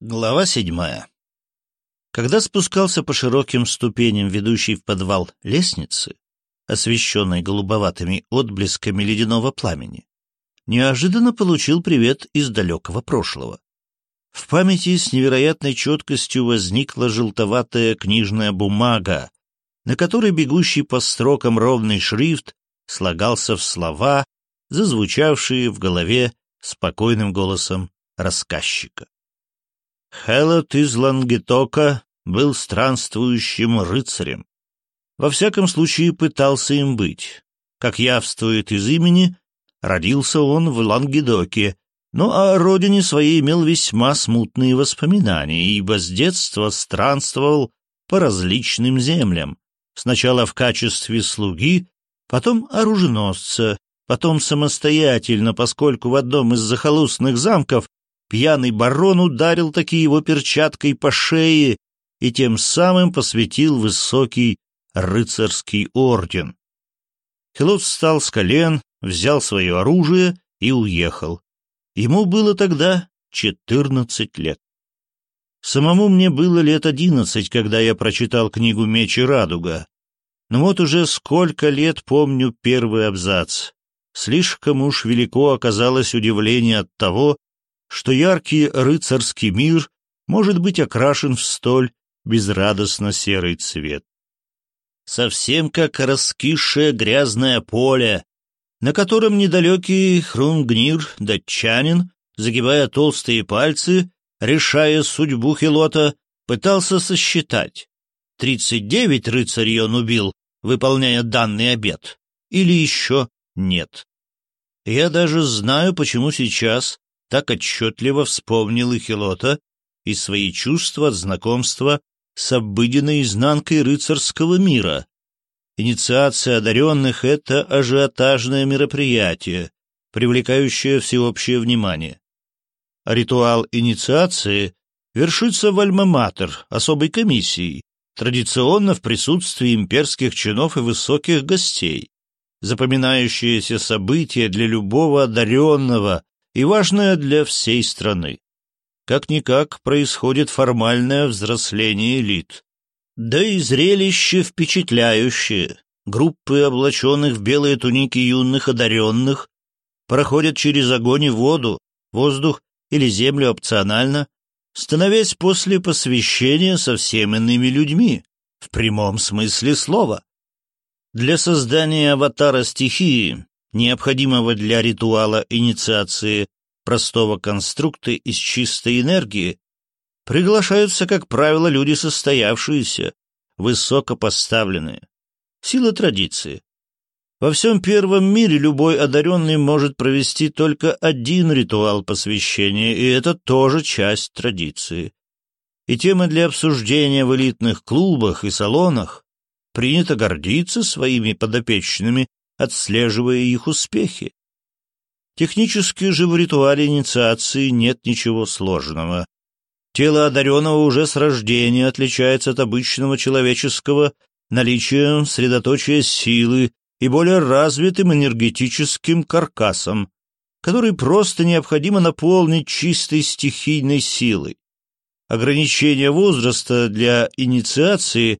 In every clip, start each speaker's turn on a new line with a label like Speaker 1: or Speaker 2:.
Speaker 1: Глава седьмая. Когда спускался по широким ступеням, ведущей в подвал лестницы, освещенной голубоватыми отблесками ледяного пламени, неожиданно получил привет из далекого прошлого. В памяти с невероятной четкостью возникла желтоватая книжная бумага, на которой бегущий по строкам ровный шрифт слагался в слова, зазвучавшие в голове спокойным голосом рассказчика. Хелот из Лангетока был странствующим рыцарем. Во всяком случае, пытался им быть. Как явствует из имени, родился он в Лангедоке, но о родине своей имел весьма смутные воспоминания, ибо с детства странствовал по различным землям, сначала в качестве слуги, потом оруженосца, потом самостоятельно, поскольку в одном из захолустных замков Пьяный барон ударил таки его перчаткой по шее и тем самым посвятил высокий рыцарский орден. Хилот встал с колен, взял свое оружие и уехал. Ему было тогда четырнадцать лет. Самому мне было лет одиннадцать, когда я прочитал книгу «Меч и радуга». Но вот уже сколько лет помню первый абзац. Слишком уж велико оказалось удивление от того, что яркий рыцарский мир может быть окрашен в столь безрадостно серый цвет. Совсем как раскисшее грязное поле, на котором недалекий хрунгнир датчанин, загибая толстые пальцы, решая судьбу Хилота, пытался сосчитать. Тридцать девять рыцарей он убил, выполняя данный обет, или еще нет. Я даже знаю, почему сейчас так отчетливо вспомнил и Хилота и свои чувства от знакомства с обыденной изнанкой рыцарского мира. Инициация одаренных — это ажиотажное мероприятие, привлекающее всеобщее внимание. Ритуал инициации вершится в Альма-Матер особой комиссией, традиционно в присутствии имперских чинов и высоких гостей. Запоминающееся событие для любого одаренного, и важное для всей страны. Как-никак происходит формальное взросление элит. Да и зрелище впечатляющее. Группы облаченных в белые туники юных одаренных проходят через огонь и воду, воздух или землю опционально, становясь после посвящения совсем иными людьми, в прямом смысле слова. Для создания аватара стихии необходимого для ритуала инициации простого конструкта из чистой энергии, приглашаются, как правило, люди состоявшиеся, высокопоставленные. Сила традиции. Во всем первом мире любой одаренный может провести только один ритуал посвящения, и это тоже часть традиции. И темы для обсуждения в элитных клубах и салонах принято гордиться своими подопечными отслеживая их успехи. Технически же в ритуале инициации нет ничего сложного. Тело одаренного уже с рождения отличается от обычного человеческого наличием средоточия силы и более развитым энергетическим каркасом, который просто необходимо наполнить чистой стихийной силой. Ограничение возраста для инициации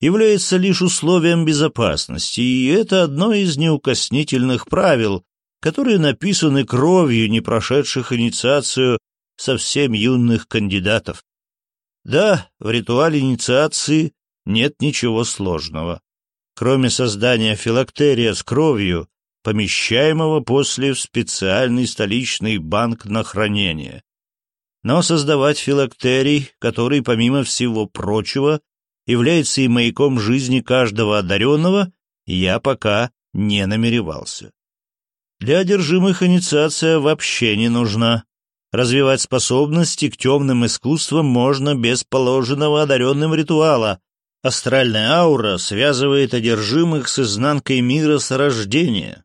Speaker 1: является лишь условием безопасности, и это одно из неукоснительных правил, которые написаны кровью не прошедших инициацию совсем юных кандидатов. Да, в ритуале инициации нет ничего сложного, кроме создания филактерия с кровью, помещаемого после в специальный столичный банк на хранение. Но создавать филактерий, который, помимо всего прочего, является и маяком жизни каждого одаренного, я пока не намеревался. Для одержимых инициация вообще не нужна. Развивать способности к темным искусствам можно без положенного одаренным ритуала. Астральная аура связывает одержимых с изнанкой мира с рождения.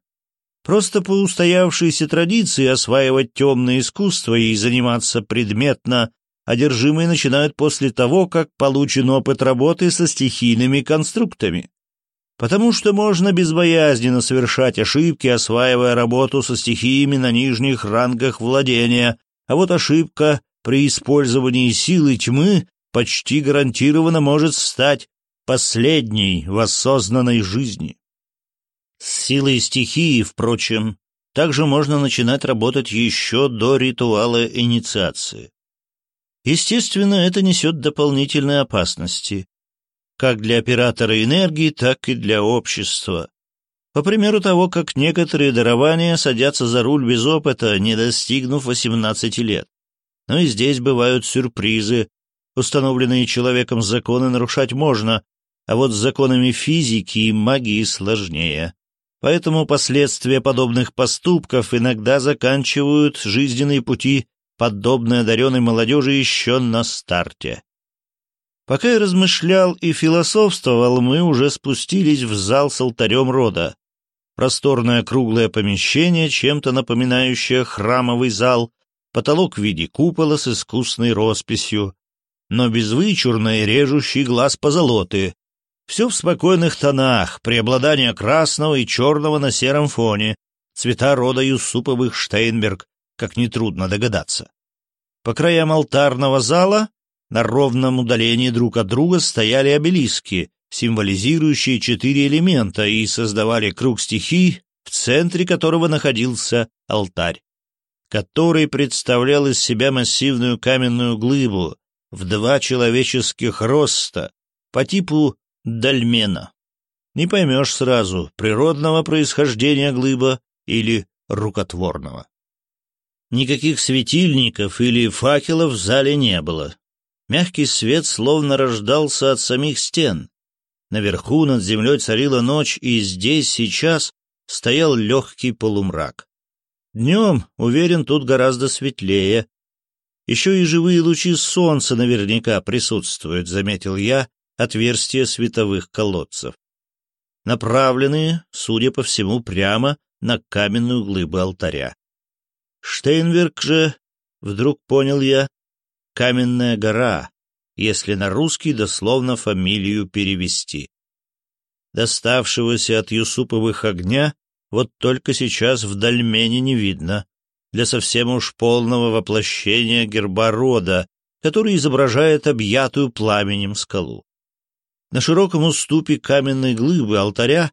Speaker 1: Просто по устоявшейся традиции осваивать темное искусство и заниматься предметно одержимые начинают после того, как получен опыт работы со стихийными конструктами. Потому что можно безбоязненно совершать ошибки, осваивая работу со стихиями на нижних рангах владения, а вот ошибка при использовании силы тьмы почти гарантированно может стать последней в осознанной жизни. С силой стихии, впрочем, также можно начинать работать еще до ритуала инициации. Естественно, это несет дополнительные опасности, как для оператора энергии, так и для общества. По примеру того, как некоторые дарования садятся за руль без опыта, не достигнув 18 лет. Но и здесь бывают сюрпризы. Установленные человеком законы нарушать можно, а вот с законами физики и магии сложнее. Поэтому последствия подобных поступков иногда заканчивают жизненные пути подобной одаренной молодежи еще на старте. Пока я размышлял и философствовал, мы уже спустились в зал с алтарем рода. Просторное круглое помещение, чем-то напоминающее храмовый зал, потолок в виде купола с искусной росписью, но без вычурной режущей глаз позолоты, все в спокойных тонах, преобладание красного и черного на сером фоне, цвета рода Юсуповых Штейнберг, как нетрудно догадаться. По краям алтарного зала на ровном удалении друг от друга стояли обелиски, символизирующие четыре элемента и создавали круг стихий, в центре которого находился алтарь, который представлял из себя массивную каменную глыбу в два человеческих роста по типу дольмена. Не поймешь сразу, природного происхождения глыба или рукотворного. Никаких светильников или факелов в зале не было. Мягкий свет словно рождался от самих стен. Наверху над землей царила ночь, и здесь сейчас стоял легкий полумрак. Днем, уверен, тут гораздо светлее. Еще и живые лучи солнца наверняка присутствуют, заметил я, отверстия световых колодцев, направленные, судя по всему, прямо на каменную глыбу алтаря. Штейнберг же, вдруг понял я, каменная гора, если на русский дословно фамилию перевести. Доставшегося от Юсуповых огня вот только сейчас в дольмене не видно, для совсем уж полного воплощения герба рода, который изображает объятую пламенем скалу. На широком уступе каменной глыбы алтаря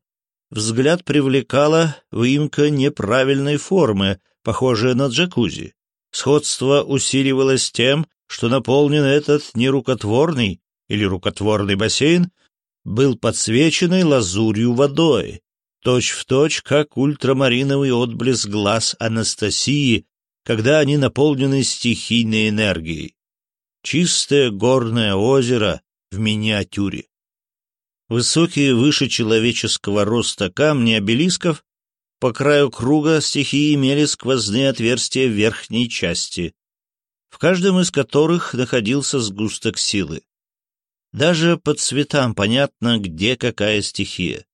Speaker 1: взгляд привлекала выемка неправильной формы, похожая на джакузи. Сходство усиливалось тем, что наполнен этот нерукотворный или рукотворный бассейн был подсвеченный лазурью водой, точь-в-точь, точь, как ультрамариновый отблеск глаз Анастасии, когда они наполнены стихийной энергией. Чистое горное озеро в миниатюре. Высокие выше человеческого роста камни обелисков по краю круга стихии имели сквозные отверстия в верхней части, в каждом из которых находился сгусток силы. Даже по цветам понятно, где какая стихия.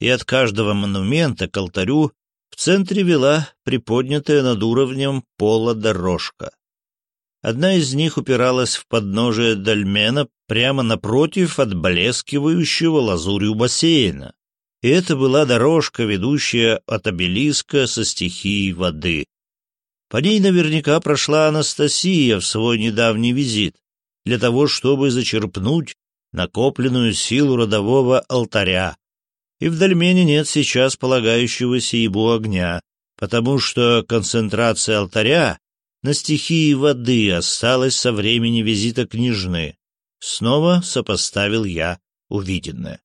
Speaker 1: И от каждого монумента к алтарю в центре вела приподнятая над уровнем пола дорожка. Одна из них упиралась в подножие дольмена прямо напротив отблескивающего лазурью бассейна. И это была дорожка, ведущая от обелиска со стихией воды. По ней наверняка прошла Анастасия в свой недавний визит, для того, чтобы зачерпнуть накопленную силу родового алтаря. И в дольмене нет сейчас полагающегося ему огня, потому что концентрация алтаря на стихии воды осталась со времени визита княжны. Снова сопоставил я увиденное.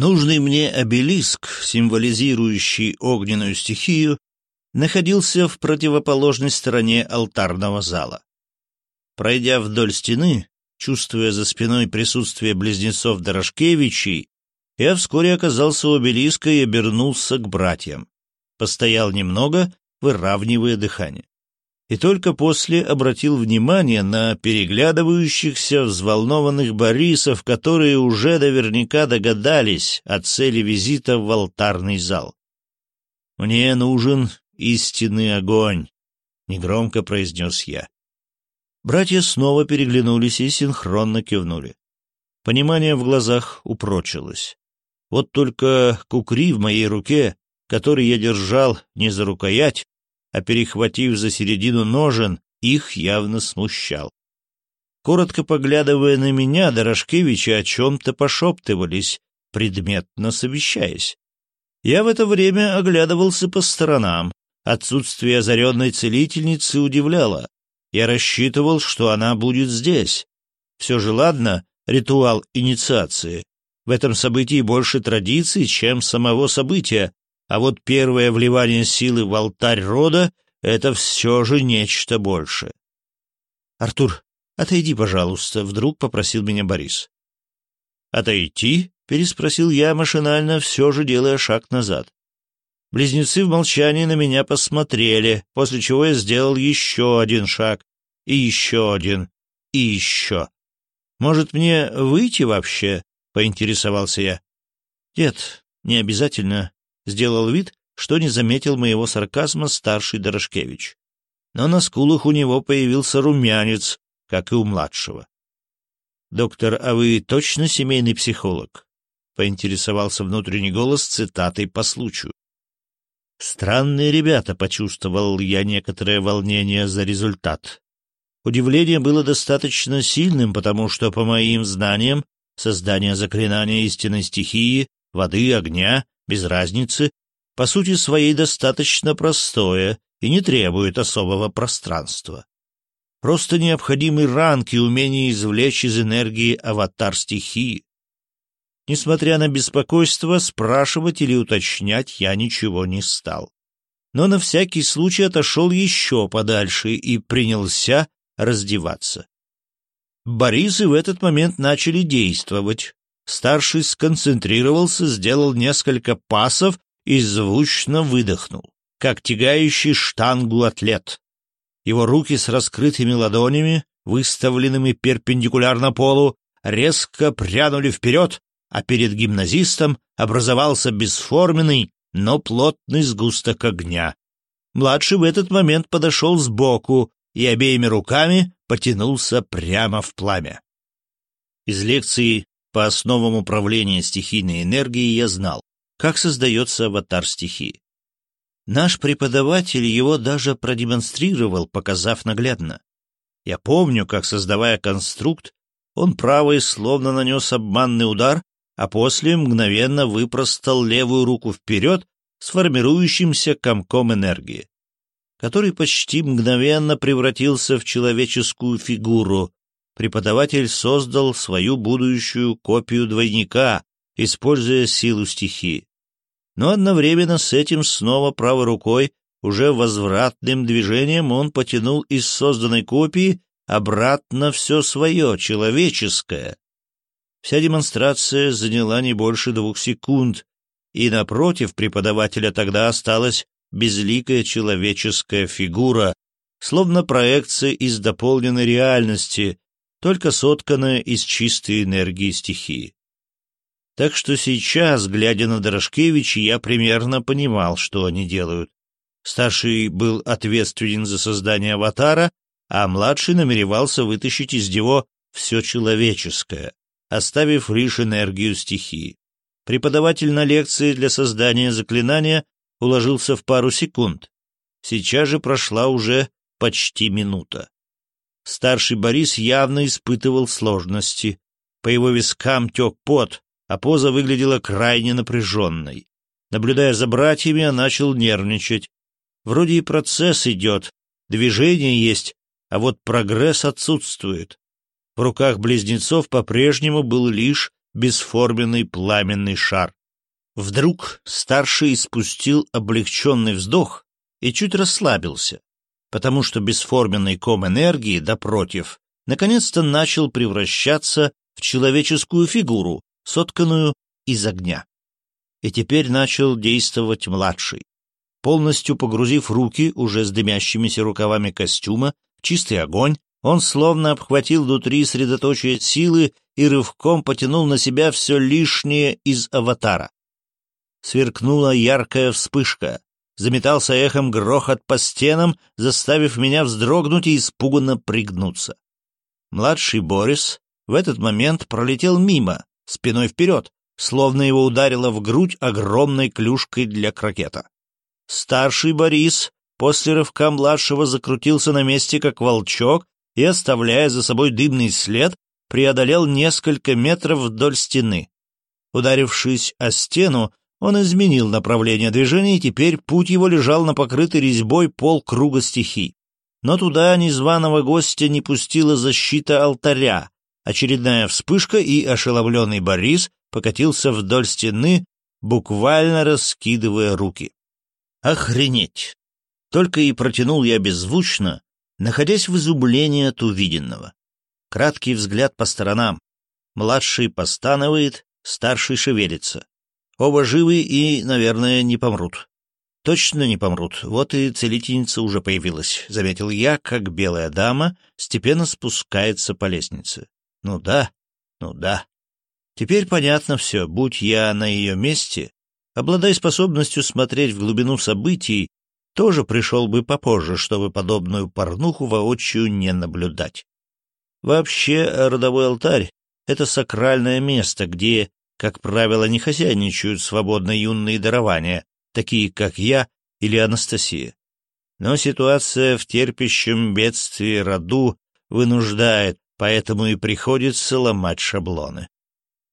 Speaker 1: Нужный мне обелиск, символизирующий огненную стихию, находился в противоположной стороне алтарного зала. Пройдя вдоль стены, чувствуя за спиной присутствие близнецов Дорошкевичей, я вскоре оказался у обелиска и обернулся к братьям. Постоял немного, выравнивая дыхание и только после обратил внимание на переглядывающихся взволнованных Борисов, которые уже наверняка догадались о цели визита в алтарный зал. «Мне нужен истинный огонь», — негромко произнес я. Братья снова переглянулись и синхронно кивнули. Понимание в глазах упрочилось. Вот только кукри в моей руке, который я держал не за рукоять, а перехватив за середину ножен, их явно смущал. Коротко поглядывая на меня, Дорошкевичи о чем-то пошептывались, предметно совещаясь. Я в это время оглядывался по сторонам. Отсутствие озаренной целительницы удивляло. Я рассчитывал, что она будет здесь. Все же ладно, ритуал инициации. В этом событии больше традиций, чем самого события, а вот первое вливание силы в алтарь рода — это все же нечто большее. «Артур, отойди, пожалуйста», — вдруг попросил меня Борис. «Отойти?» — переспросил я машинально, все же делая шаг назад. Близнецы в молчании на меня посмотрели, после чего я сделал еще один шаг, и еще один, и еще. «Может, мне выйти вообще?» — поинтересовался я. «Нет, не обязательно», — сделал вид, что не заметил моего сарказма старший Дорошкевич. Но на скулах у него появился румянец, как и у младшего. «Доктор, а вы точно семейный психолог?» — поинтересовался внутренний голос цитатой по случаю. Странные ребята, почувствовал я некоторое волнение за результат. Удивление было достаточно сильным, потому что, по моим знаниям, создание заклинания истинной стихии, воды, огня, без разницы, по сути своей достаточно простое и не требует особого пространства. Просто необходимый ранг и умение извлечь из энергии аватар стихии. Несмотря на беспокойство, спрашивать или уточнять я ничего не стал. Но на всякий случай отошел еще подальше и принялся раздеваться. Борисы в этот момент начали действовать. Старший сконцентрировался, сделал несколько пасов и звучно выдохнул, как тягающий штангу атлет. Его руки с раскрытыми ладонями, выставленными перпендикулярно полу, резко прянули вперед, а перед гимназистом образовался бесформенный, но плотный сгусток огня. Младший в этот момент подошел сбоку и обеими руками потянулся прямо в пламя. Из лекции по основам управления стихийной энергией я знал, как создается аватар стихии. Наш преподаватель его даже продемонстрировал, показав наглядно. Я помню, как, создавая конструкт, он правой словно нанес обманный удар, а после мгновенно выпростал левую руку вперед с формирующимся комком энергии, который почти мгновенно превратился в человеческую фигуру. Преподаватель создал свою будущую копию двойника, используя силу стихии но одновременно с этим снова правой рукой, уже возвратным движением, он потянул из созданной копии обратно все свое, человеческое. Вся демонстрация заняла не больше двух секунд, и напротив преподавателя тогда осталась безликая человеческая фигура, словно проекция из дополненной реальности, только сотканная из чистой энергии стихии. Так что сейчас, глядя на Дорошкевича, я примерно понимал, что они делают. Старший был ответственен за создание аватара, а младший намеревался вытащить из него все человеческое, оставив лишь энергию стихии. Преподаватель на лекции для создания заклинания уложился в пару секунд. Сейчас же прошла уже почти минута. Старший Борис явно испытывал сложности. По его вискам тек пот, а поза выглядела крайне напряженной. Наблюдая за братьями, я начал нервничать. Вроде и процесс идет, движение есть, а вот прогресс отсутствует. В руках близнецов по-прежнему был лишь бесформенный пламенный шар. Вдруг старший испустил облегченный вздох и чуть расслабился, потому что бесформенный ком энергии, напротив, наконец-то начал превращаться в человеческую фигуру, сотканную из огня. И теперь начал действовать младший. Полностью погрузив руки, уже с дымящимися рукавами костюма, в чистый огонь, он словно обхватил внутри средоточие силы и рывком потянул на себя все лишнее из аватара. Сверкнула яркая вспышка. Заметался эхом грохот по стенам, заставив меня вздрогнуть и испуганно пригнуться. Младший Борис в этот момент пролетел мимо, спиной вперед, словно его ударило в грудь огромной клюшкой для крокета. Старший Борис после рывка младшего закрутился на месте, как волчок, и, оставляя за собой дымный след, преодолел несколько метров вдоль стены. Ударившись о стену, он изменил направление движения, и теперь путь его лежал на покрытый резьбой пол круга стихий. Но туда незваного гостя не пустила защита алтаря. Очередная вспышка, и ошеломленный Борис покатился вдоль стены, буквально раскидывая руки. «Охренеть!» Только и протянул я беззвучно, находясь в изумлении от увиденного. Краткий взгляд по сторонам. Младший постанывает, старший шевелится. Оба живы и, наверное, не помрут. Точно не помрут. Вот и целительница уже появилась, — заметил я, как белая дама степенно спускается по лестнице. Ну да, ну да. Теперь понятно все. Будь я на ее месте, обладая способностью смотреть в глубину событий, тоже пришел бы попозже, чтобы подобную порнуху воочию не наблюдать. Вообще, родовой алтарь — это сакральное место, где, как правило, не хозяйничают свободно юные дарования, такие как я или Анастасия. Но ситуация в терпящем бедствии роду вынуждает, поэтому и приходится ломать шаблоны.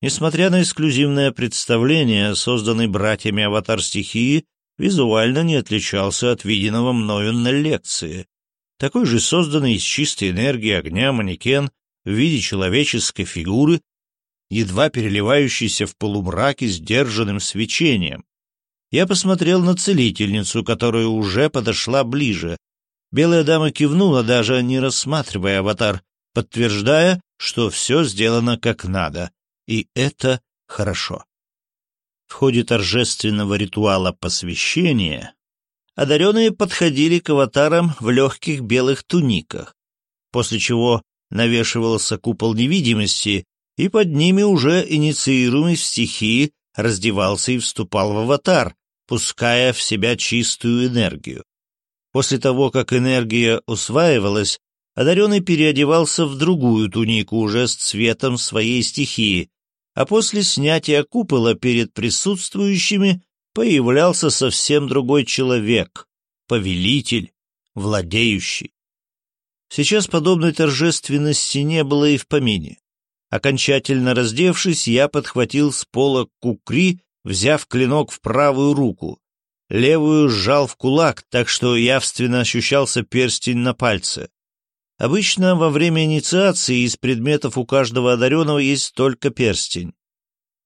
Speaker 1: Несмотря на эксклюзивное представление, созданный братьями «Аватар стихии», визуально не отличался от виденного мною на лекции. Такой же созданный из чистой энергии огня манекен в виде человеческой фигуры, едва переливающийся в полумраке сдержанным свечением. Я посмотрел на целительницу, которая уже подошла ближе. Белая дама кивнула, даже не рассматривая аватар, подтверждая, что все сделано как надо, и это хорошо. В ходе торжественного ритуала посвящения одаренные подходили к аватарам в легких белых туниках, после чего навешивался купол невидимости, и под ними уже инициируемый в стихии раздевался и вступал в аватар, пуская в себя чистую энергию. После того, как энергия усваивалась, одаренный переодевался в другую тунику уже с цветом своей стихии, а после снятия купола перед присутствующими появлялся совсем другой человек, повелитель, владеющий. Сейчас подобной торжественности не было и в помине. Окончательно раздевшись, я подхватил с пола кукри, взяв клинок в правую руку. Левую сжал в кулак, так что явственно ощущался перстень на пальце. Обычно во время инициации из предметов у каждого одаренного есть только перстень.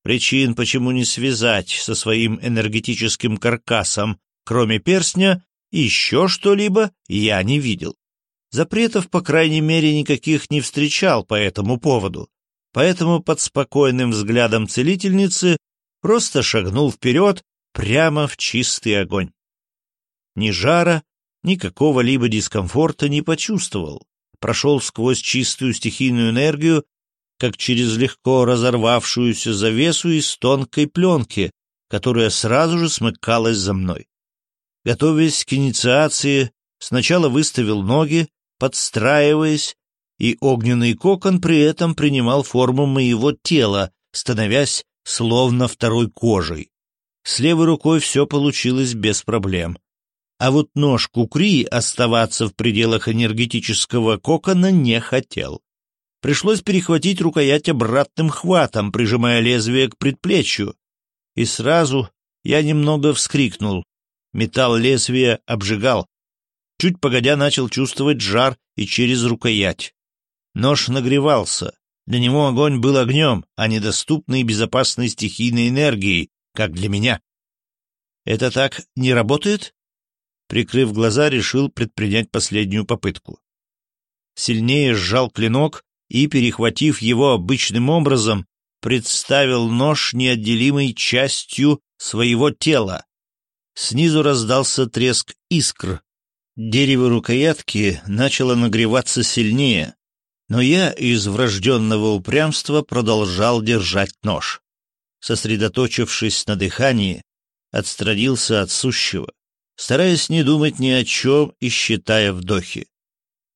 Speaker 1: Причин, почему не связать со своим энергетическим каркасом, кроме перстня, еще что-либо, я не видел. Запретов, по крайней мере, никаких не встречал по этому поводу, поэтому под спокойным взглядом целительницы просто шагнул вперед прямо в чистый огонь. Ни жара, ни какого-либо дискомфорта не почувствовал прошел сквозь чистую стихийную энергию, как через легко разорвавшуюся завесу из тонкой пленки, которая сразу же смыкалась за мной. Готовясь к инициации, сначала выставил ноги, подстраиваясь, и огненный кокон при этом принимал форму моего тела, становясь словно второй кожей. С левой рукой все получилось без проблем а вот нож Кукри оставаться в пределах энергетического кокона не хотел. Пришлось перехватить рукоять обратным хватом, прижимая лезвие к предплечью. И сразу я немного вскрикнул. Металл лезвия обжигал. Чуть погодя начал чувствовать жар и через рукоять. Нож нагревался. Для него огонь был огнем, а недоступной безопасной стихийной энергией, как для меня. «Это так не работает?» прикрыв глаза, решил предпринять последнюю попытку. Сильнее сжал клинок и, перехватив его обычным образом, представил нож неотделимой частью своего тела. Снизу раздался треск искр. Дерево рукоятки начало нагреваться сильнее, но я из врожденного упрямства продолжал держать нож. Сосредоточившись на дыхании, отстранился от сущего стараясь не думать ни о чем и считая вдохи.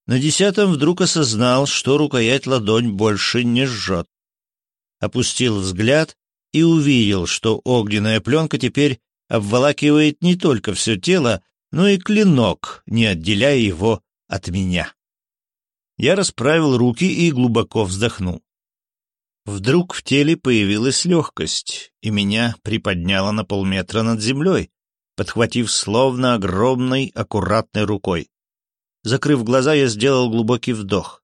Speaker 1: На десятом вдруг осознал, что рукоять ладонь больше не жжет. Опустил взгляд и увидел, что огненная пленка теперь обволакивает не только все тело, но и клинок, не отделяя его от меня. Я расправил руки и глубоко вздохнул. Вдруг в теле появилась легкость, и меня приподняло на полметра над землей, подхватив словно огромной аккуратной рукой. Закрыв глаза, я сделал глубокий вдох.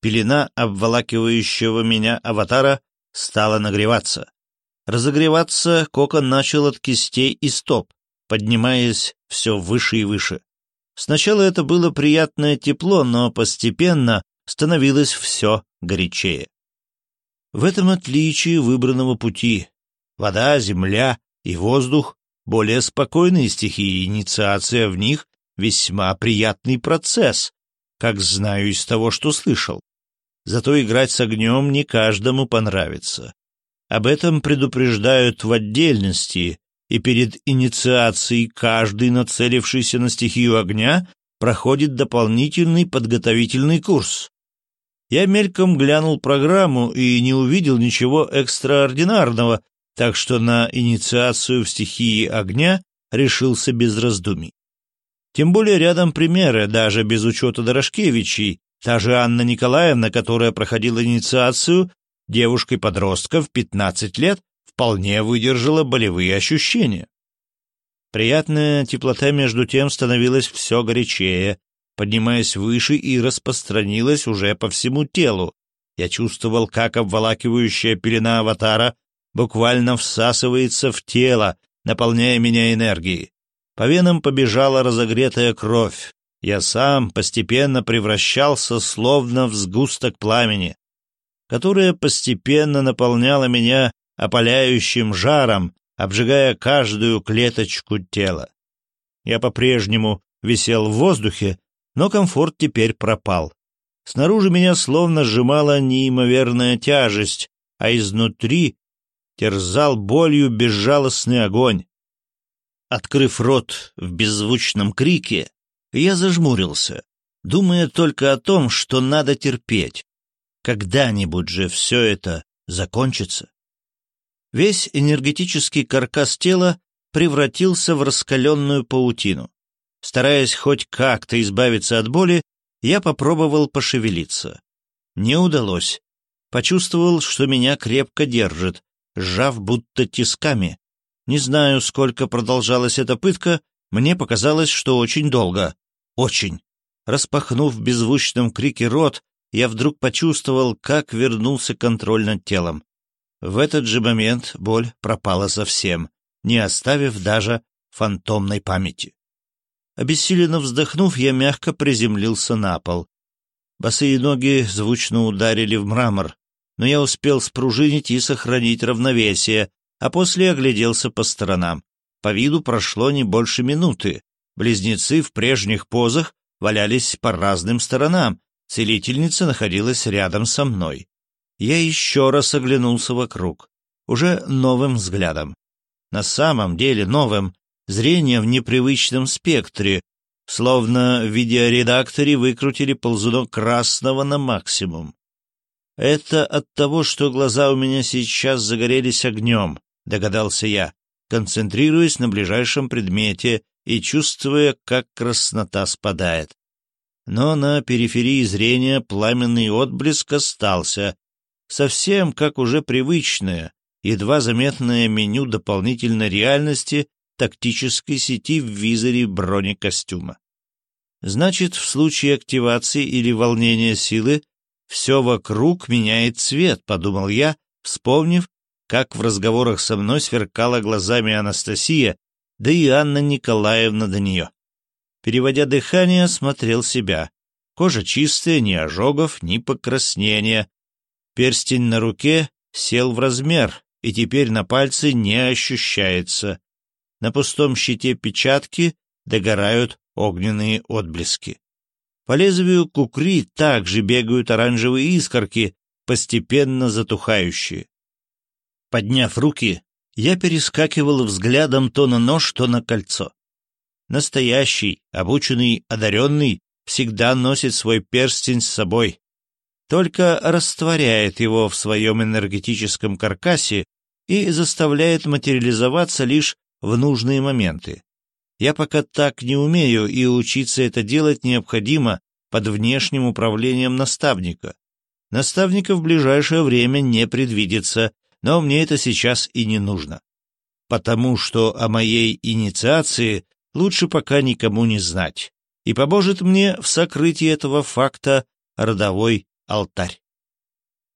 Speaker 1: Пелена обволакивающего меня аватара стала нагреваться. Разогреваться кокон начал от кистей и стоп, поднимаясь все выше и выше. Сначала это было приятное тепло, но постепенно становилось все горячее. В этом отличие выбранного пути. Вода, земля и воздух — более спокойные стихии, инициация в них — весьма приятный процесс, как знаю из того, что слышал. Зато играть с огнем не каждому понравится. Об этом предупреждают в отдельности, и перед инициацией каждый, нацелившийся на стихию огня, проходит дополнительный подготовительный курс. Я мельком глянул программу и не увидел ничего экстраординарного, так что на инициацию в стихии огня решился без раздумий. Тем более рядом примеры, даже без учета Дорошкевичей, та же Анна Николаевна, которая проходила инициацию, девушкой-подростком в 15 лет, вполне выдержала болевые ощущения. Приятная теплота между тем становилась все горячее, поднимаясь выше и распространилась уже по всему телу. Я чувствовал, как обволакивающая пелена аватара буквально всасывается в тело, наполняя меня энергией. По венам побежала разогретая кровь. Я сам постепенно превращался словно в сгусток пламени, которое постепенно наполняло меня опаляющим жаром, обжигая каждую клеточку тела. Я по-прежнему висел в воздухе, но комфорт теперь пропал. Снаружи меня словно сжимала неимоверная тяжесть, а изнутри терзал болью безжалостный огонь. Открыв рот в беззвучном крике, я зажмурился, думая только о том, что надо терпеть. Когда-нибудь же все это закончится. Весь энергетический каркас тела превратился в раскаленную паутину. Стараясь хоть как-то избавиться от боли, я попробовал пошевелиться. Не удалось. Почувствовал, что меня крепко держит, сжав будто тисками. Не знаю, сколько продолжалась эта пытка, мне показалось, что очень долго. Очень. Распахнув в беззвучном крике рот, я вдруг почувствовал, как вернулся контроль над телом. В этот же момент боль пропала совсем, не оставив даже фантомной памяти. Обессиленно вздохнув, я мягко приземлился на пол. Босые ноги звучно ударили в мрамор, но я успел спружинить и сохранить равновесие, а после огляделся по сторонам. По виду прошло не больше минуты. Близнецы в прежних позах валялись по разным сторонам, целительница находилась рядом со мной. Я еще раз оглянулся вокруг, уже новым взглядом. На самом деле новым, зрение в непривычном спектре, словно в видеоредакторе выкрутили ползунок красного на максимум. Это от того, что глаза у меня сейчас загорелись огнем, догадался я, концентрируясь на ближайшем предмете и чувствуя, как краснота спадает. Но на периферии зрения пламенный отблеск остался, совсем как уже привычное, едва заметное меню дополнительной реальности тактической сети в визоре бронекостюма. Значит, в случае активации или волнения силы все вокруг меняет цвет, подумал я, вспомнив, как в разговорах со мной сверкала глазами Анастасия, да и Анна Николаевна до нее. Переводя дыхание, смотрел себя. Кожа чистая, ни ожогов, ни покраснения. Перстень на руке сел в размер, и теперь на пальце не ощущается. На пустом щите печатки догорают огненные отблески. По лезвию кукри также бегают оранжевые искорки, постепенно затухающие. Подняв руки, я перескакивал взглядом то на нож, то на кольцо. Настоящий, обученный, одаренный всегда носит свой перстень с собой, только растворяет его в своем энергетическом каркасе и заставляет материализоваться лишь в нужные моменты. Я пока так не умею, и учиться это делать необходимо под внешним управлением наставника. Наставника в ближайшее время не предвидится, но мне это сейчас и не нужно. Потому что о моей инициации лучше пока никому не знать, и поможет мне в сокрытии этого факта родовой алтарь.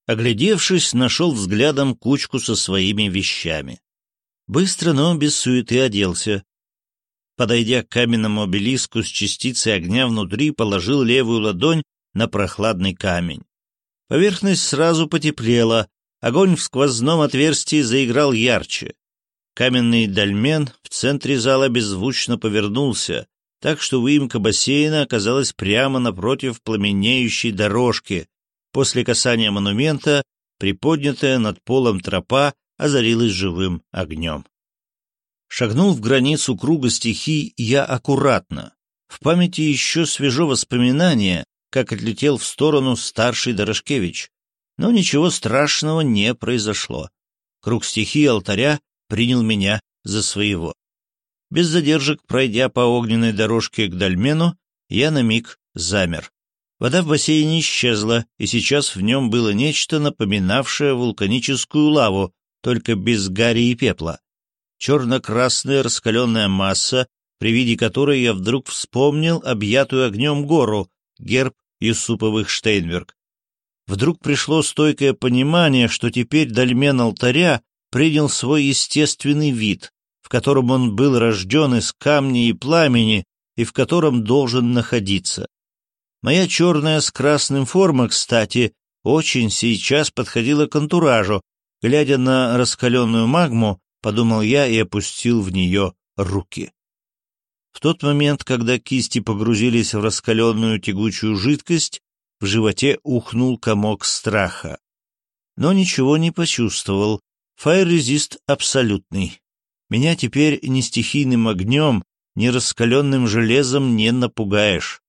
Speaker 1: Оглядевшись, нашел взглядом кучку со своими вещами. Быстро, но без суеты оделся. Подойдя к каменному обелиску с частицей огня внутри, положил левую ладонь на прохладный камень. Поверхность сразу потеплела, огонь в сквозном отверстии заиграл ярче. Каменный дольмен в центре зала беззвучно повернулся, так что выемка бассейна оказалась прямо напротив пламенеющей дорожки. После касания монумента приподнятая над полом тропа озарилась живым огнем. Шагнул в границу круга стихий я аккуратно. В памяти еще свежо воспоминание, как отлетел в сторону старший Дорошкевич. Но ничего страшного не произошло. Круг стихии алтаря принял меня за своего. Без задержек, пройдя по огненной дорожке к дольмену, я на миг замер. Вода в бассейне исчезла, и сейчас в нем было нечто, напоминавшее вулканическую лаву, только без гари и пепла. Черно-красная раскаленная масса, при виде которой я вдруг вспомнил объятую огнем гору, герб Юсуповых Штейнберг. Вдруг пришло стойкое понимание, что теперь дольмен алтаря принял свой естественный вид, в котором он был рожден из камня и пламени и в котором должен находиться. Моя черная с красным форма, кстати, очень сейчас подходила к антуражу. Глядя на раскаленную магму, подумал я и опустил в нее руки. В тот момент, когда кисти погрузились в раскаленную тягучую жидкость, в животе ухнул комок страха. Но ничего не почувствовал. Фаер-резист абсолютный. Меня теперь ни стихийным огнем, ни раскаленным железом не напугаешь.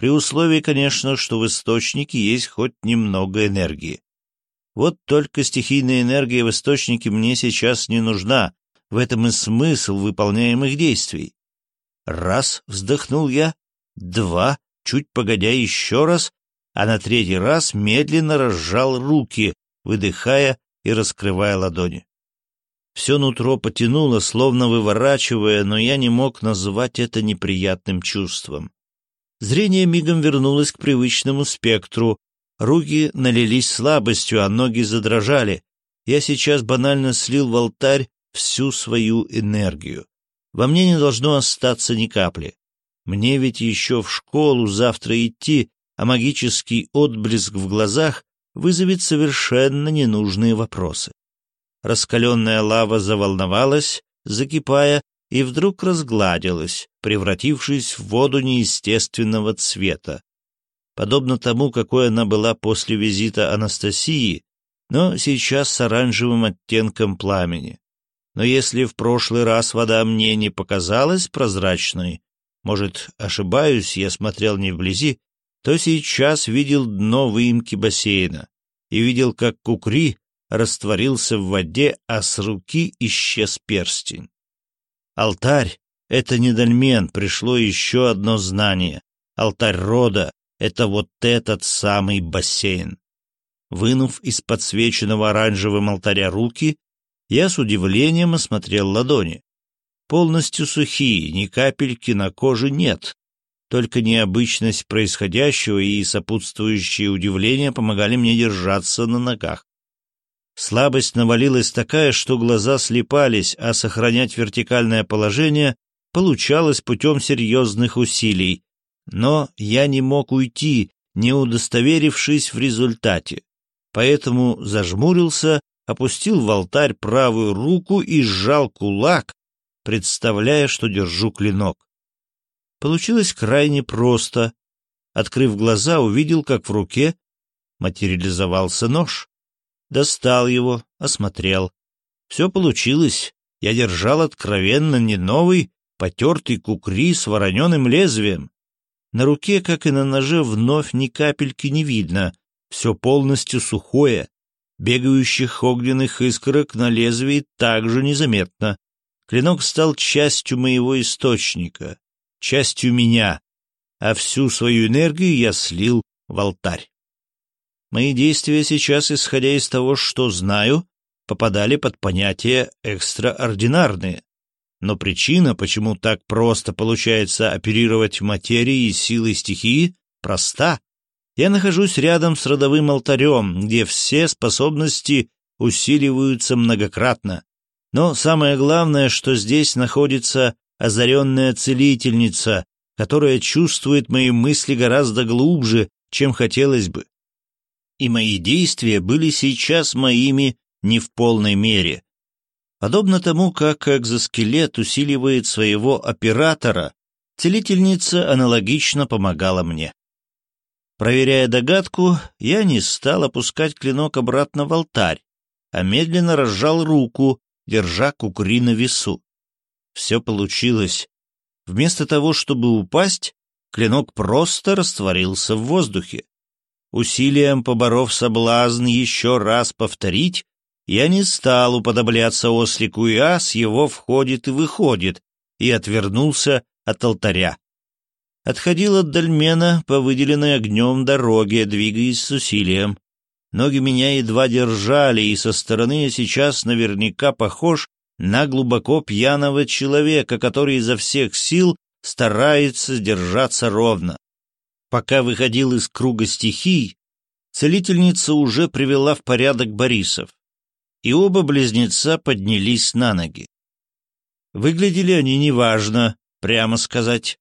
Speaker 1: При условии, конечно, что в источнике есть хоть немного энергии. Вот только стихийная энергия в источнике мне сейчас не нужна. В этом и смысл выполняемых действий. Раз, вздохнул я, два, чуть погодя еще раз, а на третий раз медленно разжал руки, выдыхая и раскрывая ладони. Все нутро потянуло, словно выворачивая, но я не мог назвать это неприятным чувством. Зрение мигом вернулось к привычному спектру, руки налились слабостью, а ноги задрожали. Я сейчас банально слил в алтарь всю свою энергию. Во мне не должно остаться ни капли. Мне ведь еще в школу завтра идти, а магический отблеск в глазах вызовет совершенно ненужные вопросы. Раскаленная лава заволновалась, закипая, и вдруг разгладилась, превратившись в воду неестественного цвета. Подобно тому, какой она была после визита Анастасии, но сейчас с оранжевым оттенком пламени. Но если в прошлый раз вода мне не показалась прозрачной, может, ошибаюсь, я смотрел не вблизи, то сейчас видел дно выемки бассейна и видел, как кукри растворился в воде, а с руки исчез перстень. Алтарь — это не дольмен, пришло еще одно знание. Алтарь рода — это вот этот самый бассейн. Вынув из подсвеченного оранжевым алтаря руки, я с удивлением осмотрел ладони. Полностью сухие, ни капельки на коже нет. Только необычность происходящего и сопутствующее удивление помогали мне держаться на ногах. Слабость навалилась такая, что глаза слепались, а сохранять вертикальное положение получалось путем серьезных усилий. Но я не мог уйти, не удостоверившись в результате. Поэтому зажмурился опустил в алтарь правую руку и сжал кулак, представляя, что держу клинок. Получилось крайне просто. Открыв глаза, увидел, как в руке материализовался нож. Достал его, осмотрел. Все получилось. Я держал откровенно не новый, потертый кукри с вороненым лезвием. На руке, как и на ноже, вновь ни капельки не видно. Все полностью сухое, Бегающих огненных искорок на лезвии также незаметно. Клинок стал частью моего источника, частью меня, а всю свою энергию я слил в алтарь. Мои действия сейчас, исходя из того, что знаю, попадали под понятие «экстраординарные». Но причина, почему так просто получается оперировать материей и силой стихии, проста. Я нахожусь рядом с родовым алтарем, где все способности усиливаются многократно. Но самое главное, что здесь находится озаренная целительница, которая чувствует мои мысли гораздо глубже, чем хотелось бы. И мои действия были сейчас моими не в полной мере. Подобно тому, как экзоскелет усиливает своего оператора, целительница аналогично помогала мне. Проверяя догадку, я не стал опускать клинок обратно в алтарь, а медленно разжал руку, держа кукури на весу. Все получилось. Вместо того, чтобы упасть, клинок просто растворился в воздухе. Усилием поборов соблазн еще раз повторить, я не стал уподобляться ослику и ас его входит и выходит, и отвернулся от алтаря отходил от дольмена по выделенной огнем дороге, двигаясь с усилием. Ноги меня едва держали, и со стороны я сейчас наверняка похож на глубоко пьяного человека, который изо всех сил старается держаться ровно. Пока выходил из круга стихий, целительница уже привела в порядок Борисов, и оба близнеца поднялись на ноги. Выглядели они неважно, прямо сказать.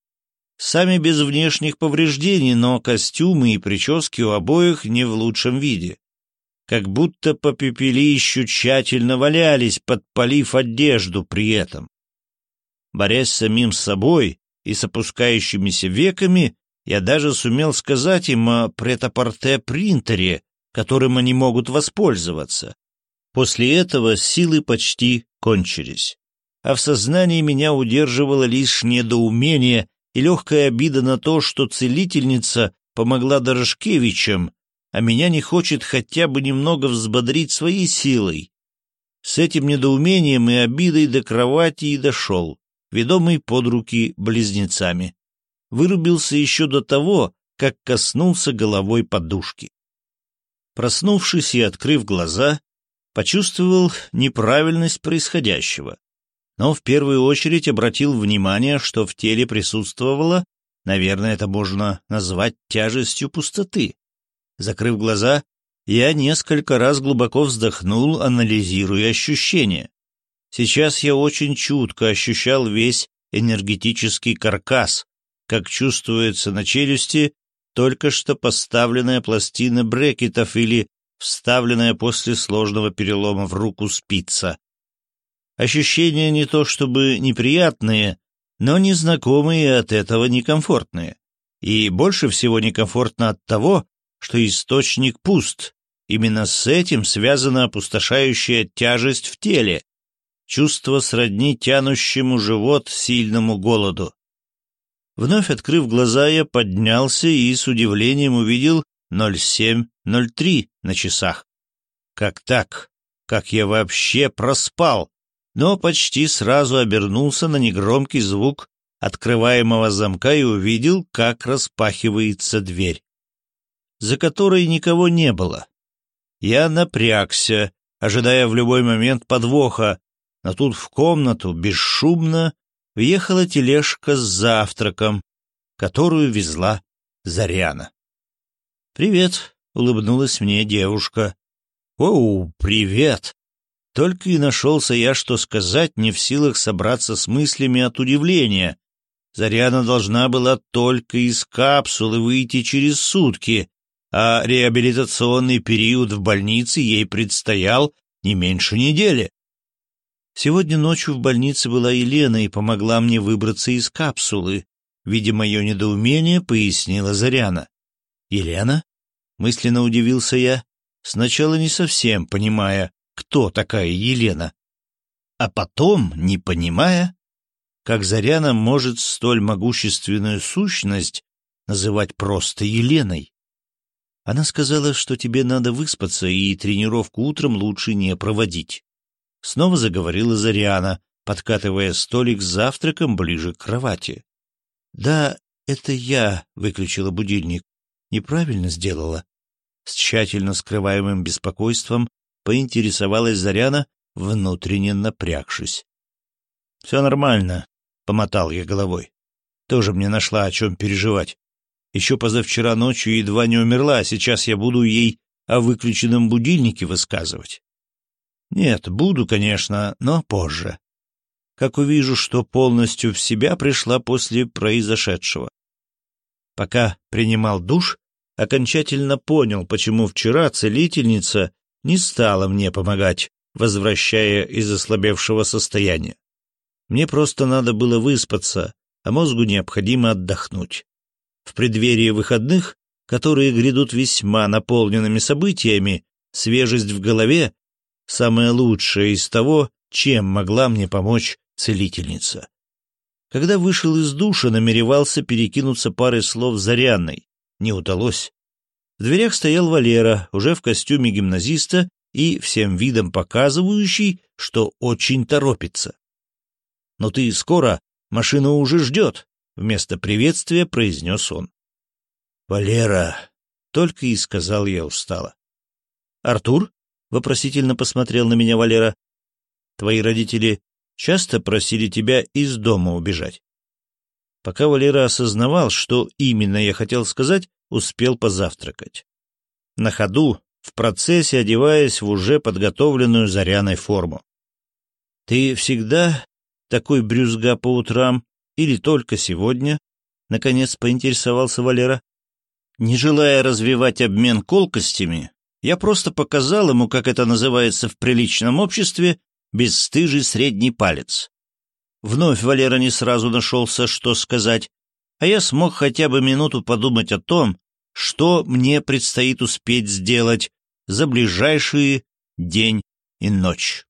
Speaker 1: Сами без внешних повреждений, но костюмы и прически у обоих не в лучшем виде. Как будто по пепелищу тщательно валялись, подпалив одежду при этом. Борясь с самим собой и с опускающимися веками, я даже сумел сказать им о претапорте-принтере, которым они могут воспользоваться. После этого силы почти кончились. А в сознании меня удерживало лишь недоумение и легкая обида на то, что целительница помогла Дорожкевичам, а меня не хочет хотя бы немного взбодрить своей силой. С этим недоумением и обидой до кровати и дошел, ведомый под руки близнецами. Вырубился еще до того, как коснулся головой подушки. Проснувшись и открыв глаза, почувствовал неправильность происходящего но в первую очередь обратил внимание, что в теле присутствовало, наверное, это можно назвать тяжестью пустоты. Закрыв глаза, я несколько раз глубоко вздохнул, анализируя ощущения. Сейчас я очень чутко ощущал весь энергетический каркас, как чувствуется на челюсти только что поставленная пластина брекетов или вставленная после сложного перелома в руку спица. Ощущения не то чтобы неприятные, но незнакомые и от этого некомфортные. И больше всего некомфортно от того, что источник пуст. Именно с этим связана опустошающая тяжесть в теле, чувство сродни тянущему живот сильному голоду. Вновь открыв глаза, я поднялся и с удивлением увидел 07.03 на часах. Как так? Как я вообще проспал? но почти сразу обернулся на негромкий звук открываемого замка и увидел, как распахивается дверь, за которой никого не было. Я напрягся, ожидая в любой момент подвоха, но тут в комнату бесшумно въехала тележка с завтраком, которую везла Заряна. «Привет», — улыбнулась мне девушка. «Оу, привет!» Только и нашелся я, что сказать, не в силах собраться с мыслями от удивления. Заряна должна была только из капсулы выйти через сутки, а реабилитационный период в больнице ей предстоял не меньше недели. Сегодня ночью в больнице была Елена и помогла мне выбраться из капсулы. Видя мое недоумение, пояснила Заряна. «Елена?» — мысленно удивился я, сначала не совсем понимая, кто такая Елена. А потом, не понимая, как Заряна может столь могущественную сущность называть просто Еленой. Она сказала, что тебе надо выспаться и тренировку утром лучше не проводить. Снова заговорила Заряна, подкатывая столик с завтраком ближе к кровати. «Да, это я выключила будильник. Неправильно сделала». С тщательно скрываемым беспокойством поинтересовалась Заряна, внутренне напрягшись. «Все нормально», — помотал я головой. «Тоже мне нашла о чем переживать. Еще позавчера ночью едва не умерла, а сейчас я буду ей о выключенном будильнике высказывать. Нет, буду, конечно, но позже. Как увижу, что полностью в себя пришла после произошедшего. Пока принимал душ, окончательно понял, почему вчера целительница не стала мне помогать, возвращая из ослабевшего состояния. Мне просто надо было выспаться, а мозгу необходимо отдохнуть. В преддверии выходных, которые грядут весьма наполненными событиями, свежесть в голове — самое лучшее из того, чем могла мне помочь целительница. Когда вышел из душа, намеревался перекинуться парой слов с Зарянной. Не удалось. В дверях стоял Валера, уже в костюме гимназиста и всем видом показывающий, что очень торопится. «Но ты скоро, машина уже ждет», — вместо приветствия произнес он. «Валера», — только и сказал я устало. «Артур?» — вопросительно посмотрел на меня Валера. «Твои родители часто просили тебя из дома убежать?» Пока Валера осознавал, что именно я хотел сказать, успел позавтракать. На ходу, в процессе одеваясь в уже подготовленную заряной форму. «Ты всегда такой брюзга по утрам или только сегодня?» — наконец поинтересовался Валера. Не желая развивать обмен колкостями, я просто показал ему, как это называется в приличном обществе, бесстыжий средний палец. Вновь Валера не сразу нашелся, что сказать, а я смог хотя бы минуту подумать о том, что мне предстоит успеть сделать за ближайшие день и ночь.